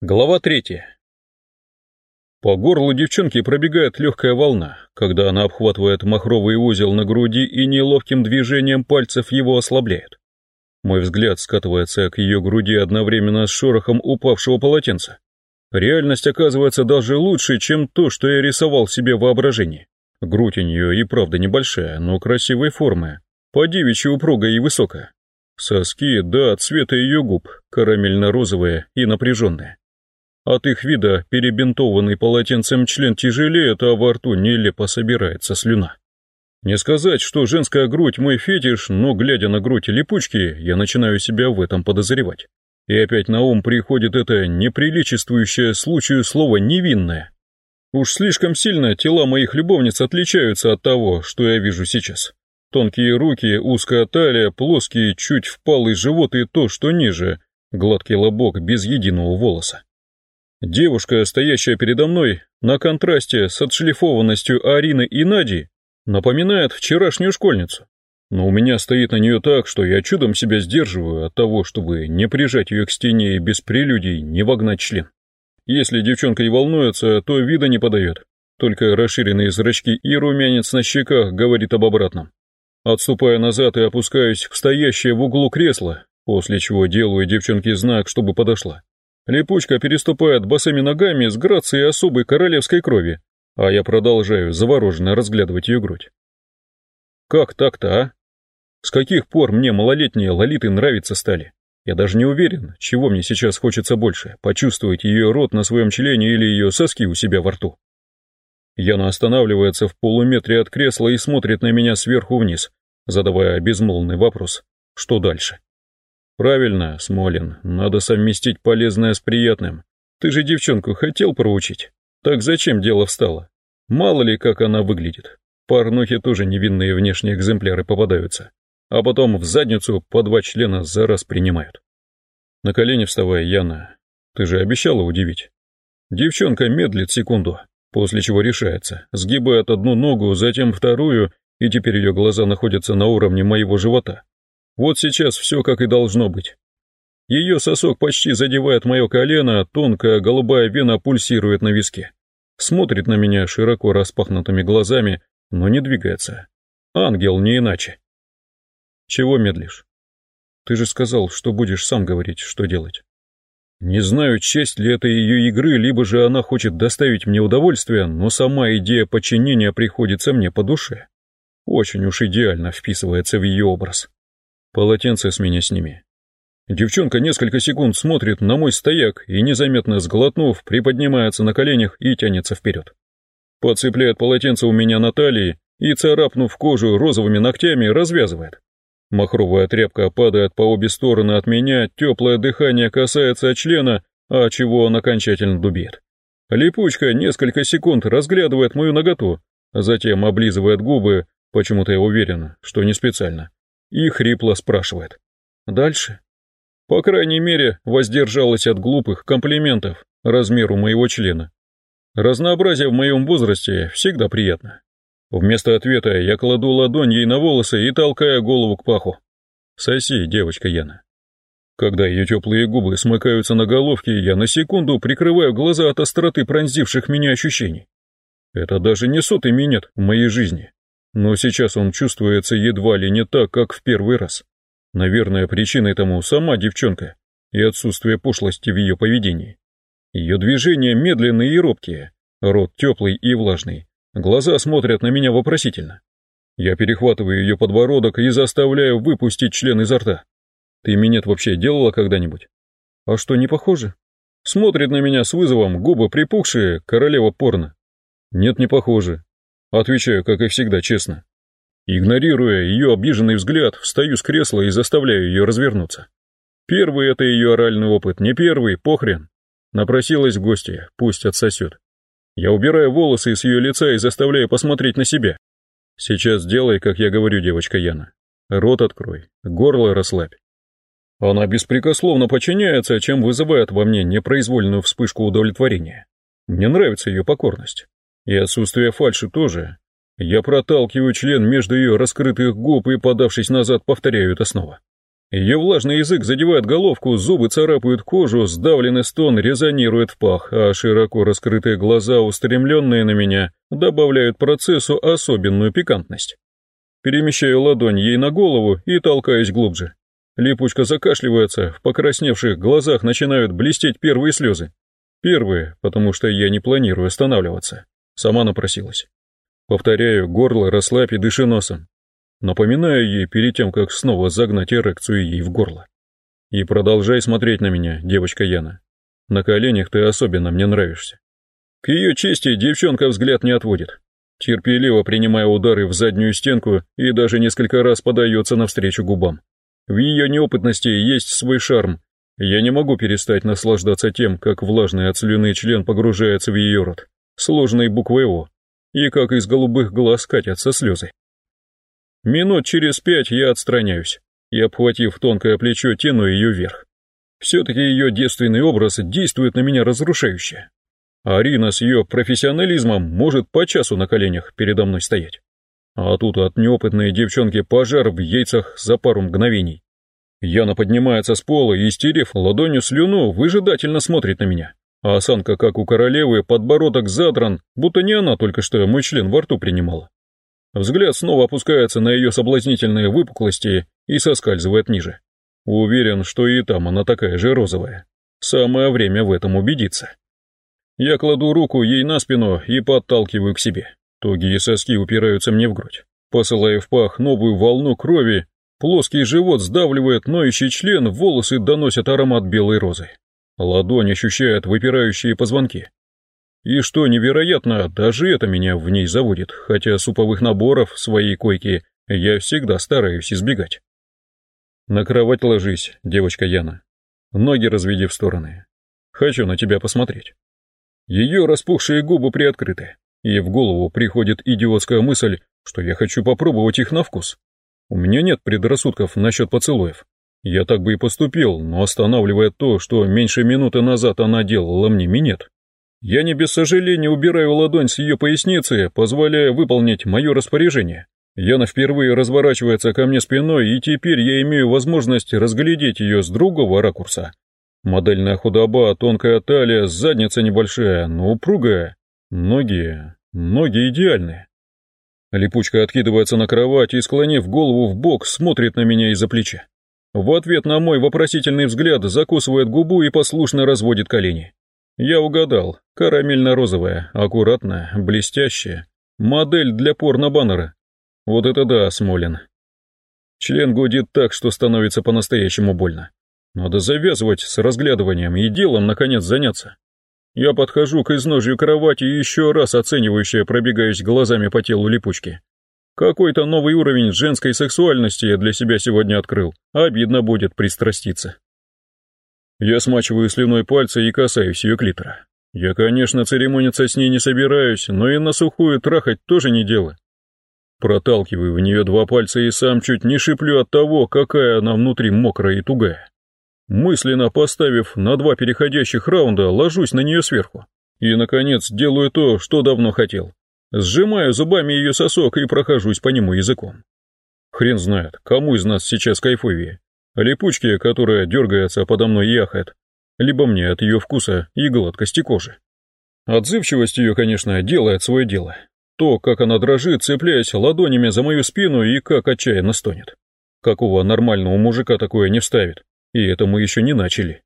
Глава третья. По горлу девчонки пробегает легкая волна, когда она обхватывает махровый узел на груди и неловким движением пальцев его ослабляет. Мой взгляд скатывается к ее груди одновременно с шорохом упавшего полотенца. Реальность оказывается даже лучше, чем то, что я рисовал себе в воображении. Грудь у нее и правда небольшая, но красивой формы, по девичьи упругая и высокая. Соски, да, от цвета ее губ, карамельно-розовые и напряженные. От их вида перебинтованный полотенцем член тяжелеет, а во рту нелепо собирается слюна. Не сказать, что женская грудь мой фетиш, но, глядя на грудь липучки, я начинаю себя в этом подозревать. И опять на ум приходит это неприличествующее случаю слово «невинное». Уж слишком сильно тела моих любовниц отличаются от того, что я вижу сейчас. Тонкие руки, узкая талия, плоский, чуть впалый живот и то, что ниже, гладкий лобок без единого волоса. Девушка, стоящая передо мной, на контрасте с отшлифованностью Арины и Нади, напоминает вчерашнюю школьницу. Но у меня стоит на нее так, что я чудом себя сдерживаю от того, чтобы не прижать ее к стене и без прелюдий не вогнать член. Если девчонка и волнуется, то вида не подает. Только расширенные зрачки и румянец на щеках говорит об обратном. Отступая назад и опускаюсь в стоящее в углу кресло, после чего делаю девчонке знак, чтобы подошла. Липучка переступает босыми ногами с грацией особой королевской крови, а я продолжаю завороженно разглядывать ее грудь. Как так-то, а? С каких пор мне малолетние лолиты нравиться стали? Я даже не уверен, чего мне сейчас хочется больше, почувствовать ее рот на своем члене или ее соски у себя во рту. Яна останавливается в полуметре от кресла и смотрит на меня сверху вниз, задавая безмолвный вопрос. Что дальше? Правильно, Смолин, надо совместить полезное с приятным. Ты же девчонку хотел проучить. Так зачем дело встало? Мало ли, как она выглядит. Порнухи тоже невинные внешние экземпляры попадаются. А потом в задницу по два члена за раз принимают. На колени вставай, Яна. Ты же обещала удивить. Девчонка медлит секунду, после чего решается, сгибает одну ногу, затем вторую, и теперь ее глаза находятся на уровне моего живота. Вот сейчас все как и должно быть. Ее сосок почти задевает мое колено, тонкая голубая вена пульсирует на виске. Смотрит на меня широко распахнутыми глазами, но не двигается. Ангел не иначе. Чего медлишь? Ты же сказал, что будешь сам говорить, что делать. Не знаю, честь ли это ее игры, либо же она хочет доставить мне удовольствие, но сама идея подчинения приходится мне по душе. Очень уж идеально вписывается в ее образ. Полотенце с меня сними. Девчонка несколько секунд смотрит на мой стояк и, незаметно сглотнув, приподнимается на коленях и тянется вперед. Подцепляет полотенце у меня на талии и, царапнув кожу розовыми ногтями, развязывает. Махровая тряпка падает по обе стороны от меня, теплое дыхание касается члена, а чего он окончательно дубеет. Липучка несколько секунд разглядывает мою наготу, затем облизывает губы, почему-то я уверен, что не специально, и хрипло спрашивает. «Дальше?» По крайней мере, воздержалась от глупых комплиментов размеру моего члена. Разнообразие в моем возрасте всегда приятно. Вместо ответа я кладу ладонь ей на волосы и толкаю голову к паху. «Соси, девочка Яна». Когда ее теплые губы смыкаются на головке, я на секунду прикрываю глаза от остроты пронзивших меня ощущений. Это даже не сотый минет в моей жизни но сейчас он чувствуется едва ли не так, как в первый раз. Наверное, причиной тому сама девчонка и отсутствие пошлости в ее поведении. Ее движения медленные и робкие, рот теплый и влажный, глаза смотрят на меня вопросительно. Я перехватываю ее подбородок и заставляю выпустить член изо рта. Ты минет вообще делала когда-нибудь? А что, не похоже? Смотрит на меня с вызовом, губы припухшие, королева порно. Нет, не похоже. Отвечаю, как и всегда, честно. Игнорируя ее обиженный взгляд, встаю с кресла и заставляю ее развернуться. Первый это ее оральный опыт, не первый, похрен. Напросилась в гости, пусть отсосет. Я убираю волосы с ее лица и заставляю посмотреть на себя. Сейчас делай, как я говорю, девочка Яна. Рот открой, горло расслабь. Она беспрекословно подчиняется, чем вызывает во мне непроизвольную вспышку удовлетворения. Мне нравится ее покорность. И отсутствие фальши тоже. Я проталкиваю член между ее раскрытых губ и, подавшись назад, повторяю это снова. Ее влажный язык задевает головку, зубы царапают кожу, сдавленный стон резонирует в пах, а широко раскрытые глаза, устремленные на меня, добавляют процессу особенную пикантность. Перемещаю ладонь ей на голову и толкаюсь глубже. Липучка закашливается, в покрасневших глазах начинают блестеть первые слезы. Первые, потому что я не планирую останавливаться. Сама напросилась. Повторяю, горло расслабь и дыши носом. Напоминаю ей перед тем, как снова загнать эрекцию ей в горло. И продолжай смотреть на меня, девочка Яна. На коленях ты особенно мне нравишься. К ее чести девчонка взгляд не отводит. Терпеливо принимая удары в заднюю стенку и даже несколько раз подается навстречу губам. В ее неопытности есть свой шарм. Я не могу перестать наслаждаться тем, как влажный от слюны член погружается в ее рот, сложной буквой «О», и как из голубых глаз катятся слезы. Минут через пять я отстраняюсь и, обхватив тонкое плечо, тяну ее вверх. Все-таки ее девственный образ действует на меня разрушающе. Арина с ее профессионализмом может по часу на коленях передо мной стоять. А тут от неопытной девчонки пожар в яйцах за пару мгновений. Яна поднимается с пола и, стерев ладонью слюну, выжидательно смотрит на меня. А осанка, как у королевы, подбородок задран, будто не она только что мой член во рту принимала. Взгляд снова опускается на ее соблазнительные выпуклости и соскальзывает ниже. Уверен, что и там она такая же розовая. Самое время в этом убедиться. Я кладу руку ей на спину и подталкиваю к себе. Тугие соски упираются мне в грудь. Посылая в пах новую волну крови, плоский живот сдавливает ноющий член, волосы доносят аромат белой розы. Ладонь ощущает выпирающие позвонки. И что невероятно, даже это меня в ней заводит, хотя суповых наборов своей койке я всегда стараюсь избегать. На кровать ложись, девочка Яна. Ноги разведи в стороны. Хочу на тебя посмотреть. Ее распухшие губы приоткрыты, и в голову приходит идиотская мысль, что я хочу попробовать их на вкус. У меня нет предрассудков насчет поцелуев. Я так бы и поступил, но останавливает то, что меньше минуты назад она делала мне минет. Я не без сожаления убираю ладонь с ее поясницы, позволяя выполнить мое распоряжение. Яна впервые разворачивается ко мне спиной, и теперь я имею возможность разглядеть ее с другого ракурса. Модельная худоба, тонкая талия, задница небольшая, но упругая. Ноги... ноги идеальные. Липучка откидывается на кровать и, склонив голову в бок, смотрит на меня из-за плеча. В ответ на мой вопросительный взгляд закусывает губу и послушно разводит колени. Я угадал. Карамельно-розовая, аккуратная, блестящая. Модель для порно-баннера. Вот это да, Смолин. Член гудит так, что становится по-настоящему больно. Надо завязывать с разглядыванием и делом, наконец, заняться. Я подхожу к изножью кровати и еще раз оценивающе пробегаюсь глазами по телу липучки. Какой-то новый уровень женской сексуальности я для себя сегодня открыл. Обидно будет пристраститься. Я смачиваю слюной пальцы и касаюсь ее клитора. Я, конечно, церемониться с ней не собираюсь, но и на сухую трахать тоже не дело. Проталкиваю в нее два пальца и сам чуть не шиплю от того, какая она внутри мокрая и тугая. Мысленно поставив на два переходящих раунда, ложусь на нее сверху. И, наконец, делаю то, что давно хотел. Сжимаю зубами ее сосок и прохожусь по нему языком. Хрен знает, кому из нас сейчас кайфовее, липучки, которая дергается подо мной и яхает, либо мне от ее вкуса и гладкости кожи. Отзывчивость ее, конечно, делает свое дело. То, как она дрожит, цепляясь ладонями за мою спину и как отчаянно стонет. Какого нормального мужика такое не вставит? И это мы еще не начали.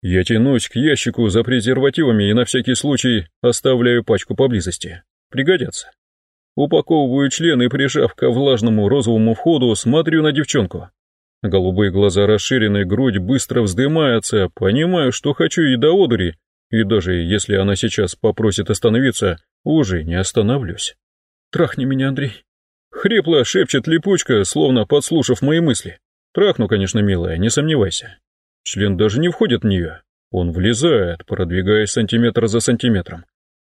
Я тянусь к ящику за презервативами и на всякий случай оставляю пачку поблизости. Пригодятся. Упаковываю член и, прижав ко влажному розовому входу, смотрю на девчонку. Голубые глаза расширены, грудь быстро вздымается, понимаю, что хочу и до одури, и даже если она сейчас попросит остановиться, уже не остановлюсь. «Трахни меня, Андрей!» Хрипло шепчет липучка, словно подслушав мои мысли. Трахну, конечно, милая, не сомневайся. Член даже не входит в нее. Он влезает, продвигаясь сантиметр за сантиметром.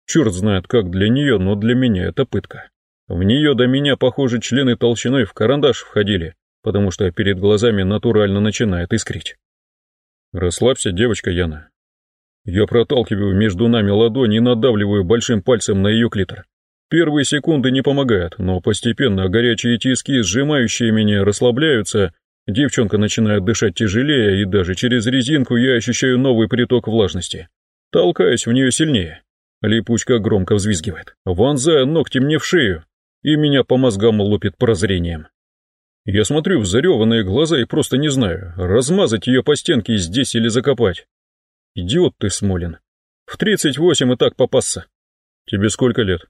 Черт знает, как для нее, но для меня это пытка. В нее до меня, похоже, члены толщиной в карандаш входили, потому что перед глазами натурально начинает искрить. Расслабься, девочка Яна. Я проталкиваю между нами ладони и надавливаю большим пальцем на ее клитор. Первые секунды не помогают, но постепенно горячие тиски, сжимающие меня, расслабляются, Девчонка начинает дышать тяжелее, и даже через резинку я ощущаю новый приток влажности. Толкаюсь в нее сильнее. Липучка громко взвизгивает, вонзая ногти мне в шею, и меня по мозгам лупит прозрением. Я смотрю в зареванные глаза и просто не знаю, размазать ее по стенке здесь или закопать. Идиот ты, Смолин. В тридцать восемь и так попасться. Тебе сколько лет?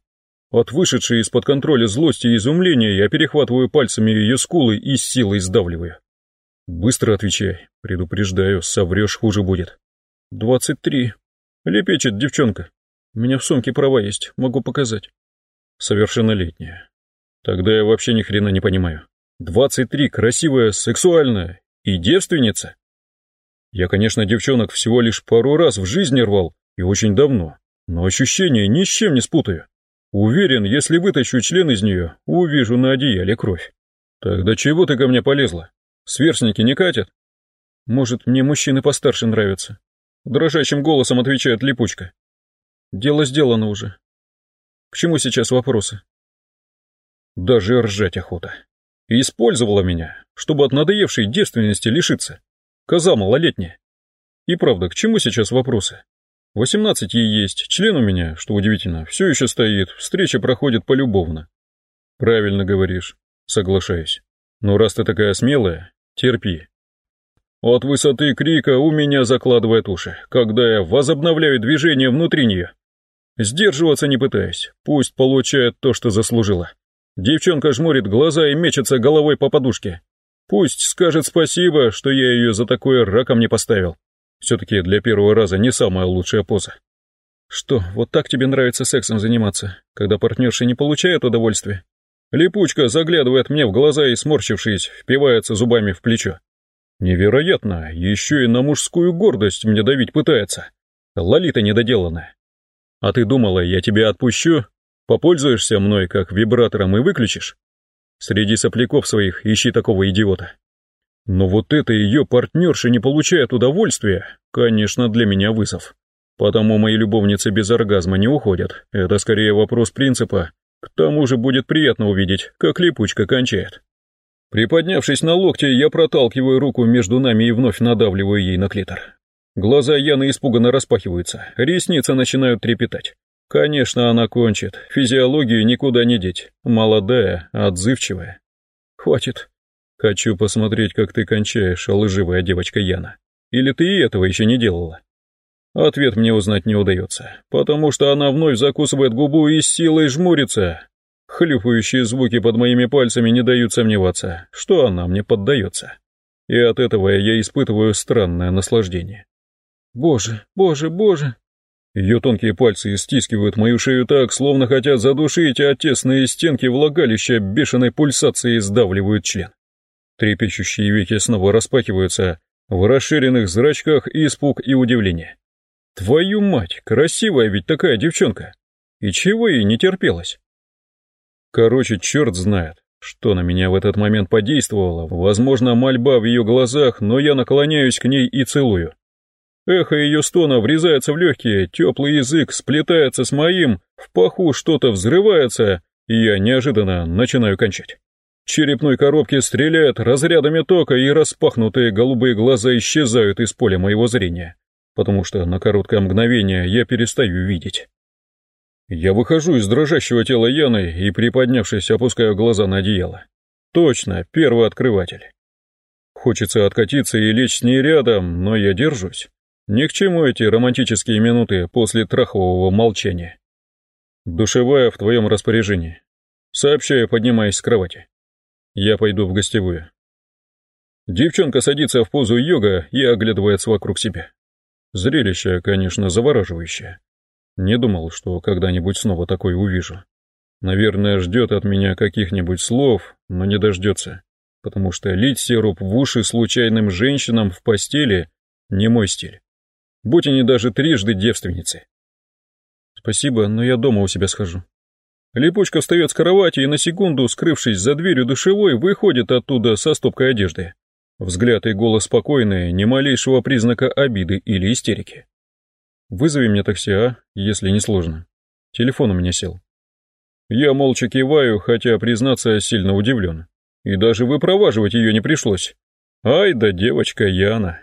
От вышедшей из-под контроля злости и изумления я перехватываю пальцами ее скулы и с силой сдавливаю. Быстро отвечай, предупреждаю, соврешь хуже будет. Двадцать три. Лепечет девчонка. У меня в сумке права есть, могу показать. Совершеннолетняя. Тогда я вообще ни хрена не понимаю. Двадцать три, красивая, сексуальная и девственница. Я, конечно, девчонок всего лишь пару раз в жизни рвал, и очень давно, но ощущения ни с чем не спутаю. Уверен, если вытащу член из нее, увижу на одеяле кровь. Тогда чего ты ко мне полезла? Сверстники не катят? Может, мне мужчины постарше нравятся? Дрожащим голосом отвечает липучка. Дело сделано уже. К чему сейчас вопросы? Даже ржать охота. И использовала меня, чтобы от надоевшей девственности лишиться. Коза малолетняя. И правда, к чему сейчас вопросы? Восемнадцать ей есть, член у меня, что удивительно, все еще стоит, встреча проходит полюбовно. Правильно говоришь, соглашаюсь. Но раз ты такая смелая, терпи. От высоты крика у меня закладывает уши, когда я возобновляю движение внутри нее. Сдерживаться не пытаюсь, пусть получает то, что заслужила. Девчонка жмурит глаза и мечется головой по подушке. Пусть скажет спасибо, что я ее за такое раком не поставил. Все-таки для первого раза не самая лучшая поза. Что, вот так тебе нравится сексом заниматься, когда партнерша не получает удовольствия? Липучка заглядывает мне в глаза и, сморщившись, впивается зубами в плечо. Невероятно, еще и на мужскую гордость мне давить пытается. Лолита недоделанная. А ты думала, я тебя отпущу? Попользуешься мной как вибратором и выключишь? Среди сопляков своих ищи такого идиота. Но вот это ее партнерша не получает удовольствия, конечно, для меня вызов. Потому мои любовницы без оргазма не уходят. Это скорее вопрос принципа. К тому же будет приятно увидеть, как липучка кончает. Приподнявшись на локте, я проталкиваю руку между нами и вновь надавливаю ей на клитор. Глаза Яны испуганно распахиваются, ресницы начинают трепетать. Конечно, она кончит, физиологию никуда не деть. Молодая, отзывчивая. Хватит. Хочу посмотреть, как ты кончаешь, лживая девочка Яна. Или ты и этого еще не делала? Ответ мне узнать не удается, потому что она вновь закусывает губу и с силой жмурится, Хлюпающие звуки под моими пальцами не дают сомневаться, что она мне поддается. И от этого я испытываю странное наслаждение. Боже, боже, боже. Ее тонкие пальцы стискивают мою шею так, словно хотят задушить, а тесные стенки влагалища бешеной пульсацией сдавливают член. Трепещущие веки снова распахиваются, в расширенных зрачках испуг и удивление. Твою мать, красивая ведь такая девчонка. И чего ей не терпелось? Короче, черт знает, что на меня в этот момент подействовало. Возможно, мольба в ее глазах, но я наклоняюсь к ней и целую. Эхо ее стона врезается в легкие, теплый язык сплетается с моим, в паху что-то взрывается, и я неожиданно начинаю кончать. черепной коробке стреляет разрядами тока, и распахнутые голубые глаза исчезают из поля моего зрения, потому что на короткое мгновение я перестаю видеть. Я выхожу из дрожащего тела Яны и, приподнявшись, опускаю глаза на одеяло. Точно, первый открыватель. Хочется откатиться и лечь с ней рядом, но я держусь. Ни к чему эти романтические минуты после трахового молчания. Душевая в твоем распоряжении. Сообщаю, поднимаясь с кровати. Я пойду в гостевую. Девчонка садится в позу йога и оглядывается вокруг себя. Зрелище, конечно, завораживающее. Не думал, что когда-нибудь снова такое увижу. Наверное, ждет от меня каких-нибудь слов, но не дождется, потому что лить сироп в уши случайным женщинам в постели не мой стиль. Будь они даже трижды девственницы. Спасибо, но я дома у себя схожу. Липучка встает с кровати и на секунду, скрывшись за дверью душевой, выходит оттуда со стопкой одежды. Взгляд и голос спокойные, ни малейшего признака обиды или истерики. Вызови мне такси, а, если не сложно. Телефон у меня сел. Я молча киваю, хотя, признаться, сильно удивлен. И даже выпроваживать ее не пришлось. Ай да девочка Яна.